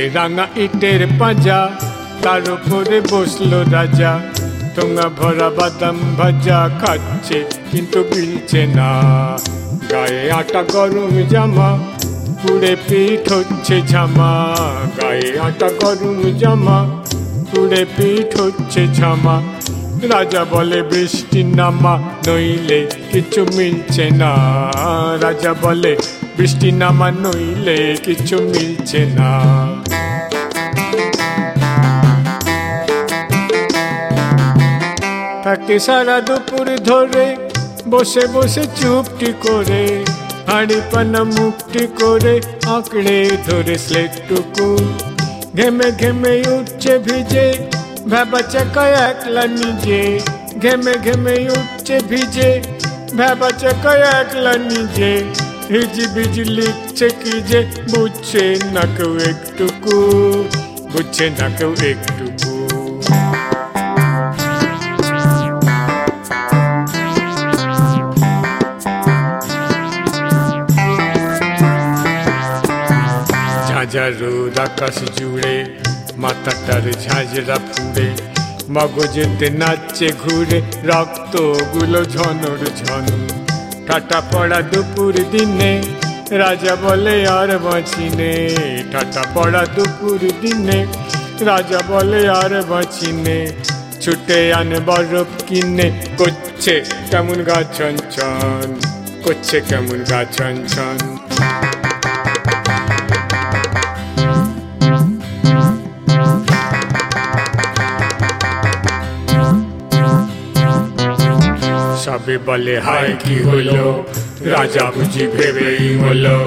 দূরে রাঙা ইটের পাঁজা, তার উপরে বসল রাজা। টোঙা ভরা বাদাম ভাজা খাচ্ছে, কিন্তু গিলছে না। গায়ে আটা গরম জামা, পুড়ে পিঠ হচ্ছে ঝামা। গায়ে আটা গরম জামা, পুড়ে পিঠ হচ্ছে ঝামা। রাজা বলে, বৃষ্টি নামা, নইলে কিছু মিলছে না। রাজা বলে, বৃষ্টি নামা, নইলে কিছু মিলছে না। থাকে সারা দুপুর ধরে বসে বসে চুপটি করে হাড়ি পানা মুখটি করে আঁকড়ে ধরে স্লেটটুকু ঘেমে ঘেমে উঠছে ভিজে ভেবা চাকায় একলা নিজে ঘেমে ঘেমে উঠছে ভিজে ভেবা চাকায় একলা নিজে হিজি বিজি লিখছে কি যে বুঝছে না কেউ একটুকু বুঝছে না কেউ একটুকু ঝাঁঝা রোদ আকাশ জুড়ে, মাথাটার ঝাঁঝরা ফুড়ে। মগজেতে নাচছে ঘুরে, রক্তগুলো ঝনর ঝন। টাটা পড়া দুপুর দিনে, রাজা বলে আর বাঁচিনে টাটা পড়া দুপুর দিনে, রাজা বলে আর বাঁচিনে ছুটে আনে বরফ কিনে, করছে কেমন গা ছন করছে কেমন গা ছন সবে বলে, হায়, কি হলো? রাজা বুঝি ভেবেই হলো,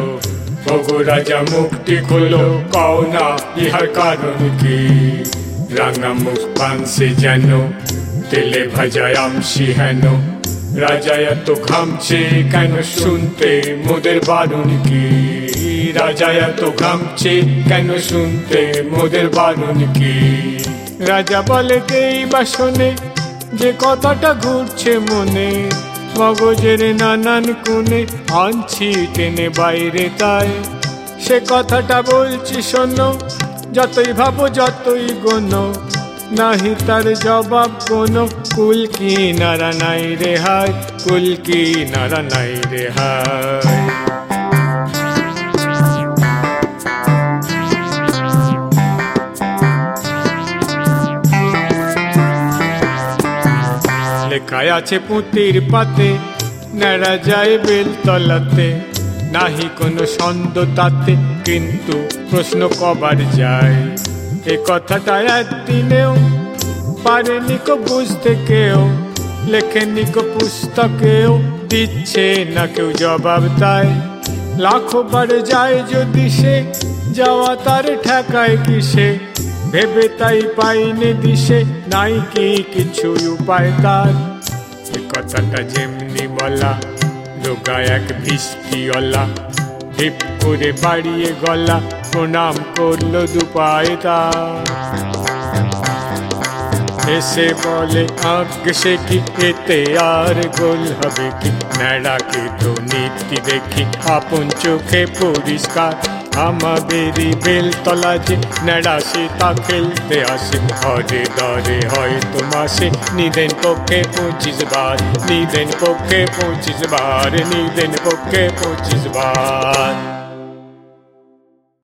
ওগো রাজা মুখটি খোলো, কও না ইহার কারণ কি? রাঙা মুখ পানসে যেন, তেলে ভাজায় আমসি হেন। রাজা এত ঘামছে কেন শুনতে, মোদের বারণ কি? রাজা এত ঘামছে কেন শুনতে, মোদের বারণ কি? রাজা বলে কেই বাসনে যে কথাটা ঘুরছে মনে, মগজের নানান কোণে আনছি টেনে বাইরে তাই। সে কথাটা বলছি শোনো, যতই ভাবো যতই গোনো, নাহি তার জবাব কোনো কুল কি নারা নাই রে হায়, কুল কি নারা নাই রে হায়। লেখায় আছে পুঁতির পাতে নেড়া যায় বেল তলাতে। নাহি কোনো ছন্দ তাতে, কিন্তু প্রশ্ন কবার যায়। এ কথাটা একদিনেও পারেনি কো বুঝতে কেউ, লেখেনি কো পুস্তকেও, দিচ্ছে না কেউ জবাব তাই। লাখো বার যায় যদি সে, যাওয়া তার ঠেকায় কিসে ভেবে তাই পাইনে দিশে, নাই কি কিছু উপায় তার। কথাটা যেমনি বলা লোকা এক বৃষ্টিওয়ালা ঢিপ করে বাড়িয়ে গলা, প্রণাম করল দুপায় তার। এসে বলে, আগ সে কি, এতে আর গোল হবে কি? ন্যাড়াকে তো নীতি দেখি, আপন চোখে পরিষ্কার। আমাদেরই বেলতলা যে ন্যাড়া সে তা খেলতে আসে। হরে দরে হয় তোমাসে নিদেন পক্ষে পঁচিশ বার, নিদেন পক্ষে পঁচিশ বার, নিদেন পক্ষে পঁচিশ বার।